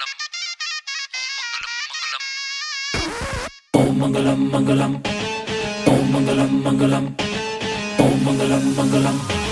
Mangalam. Om Mangalam Mangalam Om Mangalam Mangalam Om Mangalam Mangalam Om Mangalam Mangalam.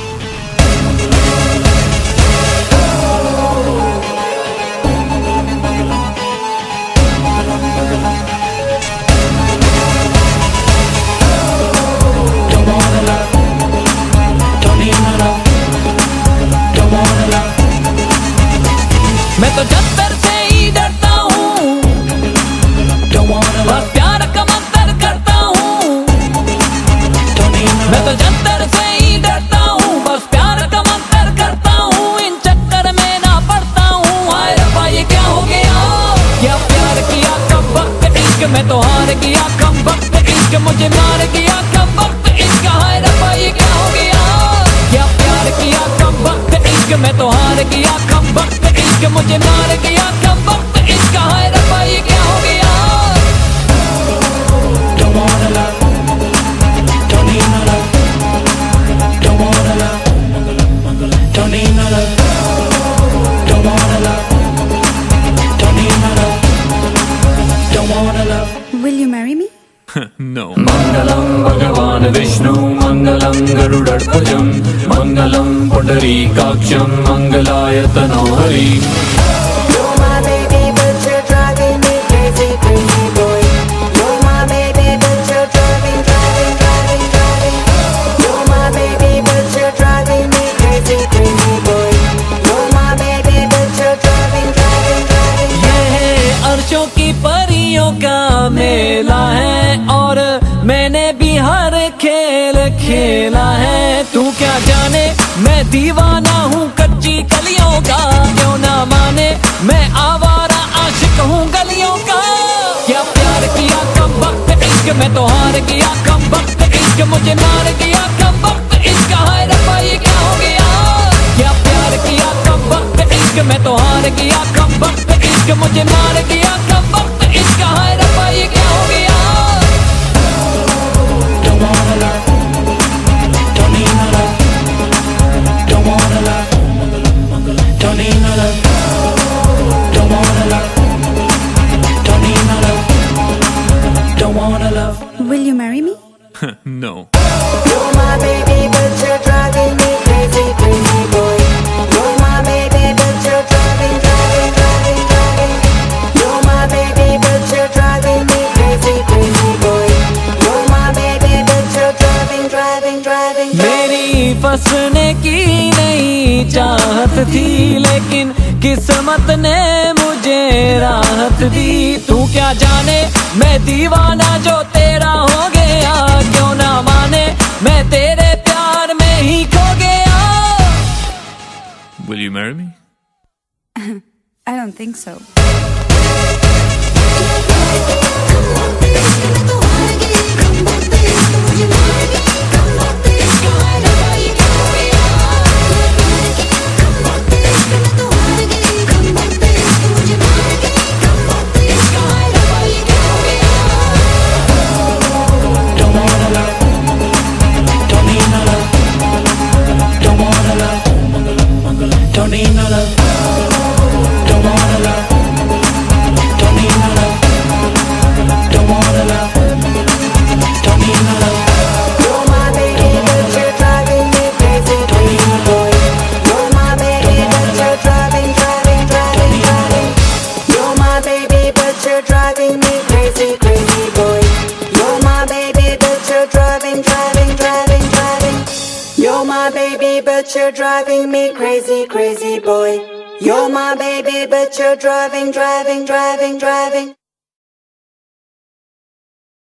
में तो हार गया, कम वक्त इश्क मुझे मार गया, कम वक्त इश्क हाय रब्बा ये क्या हो गया? क्या प्यार किया, कम वक्त इश्क, मैं तो हार गया, कम वक्त इश्क मुझे मार Will you marry me? no. மங்களம் பகவான விஷ்ணு மங்களம் கருடற்புஜம் மங்களம் பொண்டரி காட்சம் மங்களாய தனோஹரி खेल है, तू क्या जाने? मैं दीवाना हूँ कच्ची कलियों का। क्यों ना माने? मैं आवारा आशिक हूँ गलियों का। क्या प्यार किया कब वक्त इश्क। में तो हार गया कब वक्त इश्क। मुझे मार गया, कम वक्त इश्क। हाय रब्बा, ये क्या हो गया? क्या प्यार किया कब वक्त इश्क। में तो हार गया कब वक्त इश्क। मुझे मार गया कब वक्त इश्क। हाय you're driving, driving, driving. मेरी फंसने की नहीं चाहत थी लेकिन किस्मत ने मुझे राहत दी तू क्या जाने मैं दीवाना जो I don't think so. Don't need no love, but you're driving me crazy, crazy boy. You're my baby, but you're driving, driving, driving, driving.